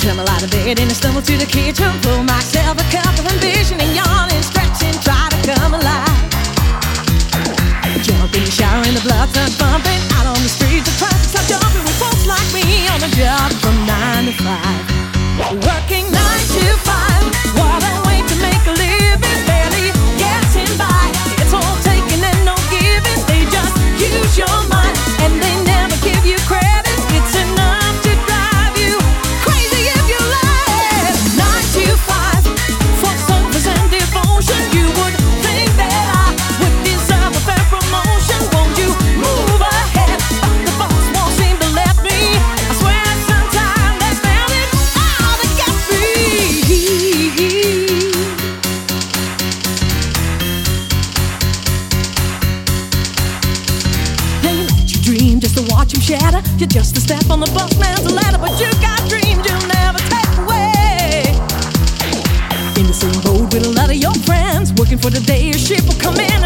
tumble out of bed and I stumble to the kitchen, pull myself a cup of ambition and yawn and stretch and try to come alive. Jump in the shower and the blood starts bumping. just to watch him shatter. You're just a step on the bus man's ladder, but you got dreams you'll never take away. In the same boat with a lot of your friends, working for the day your ship will come in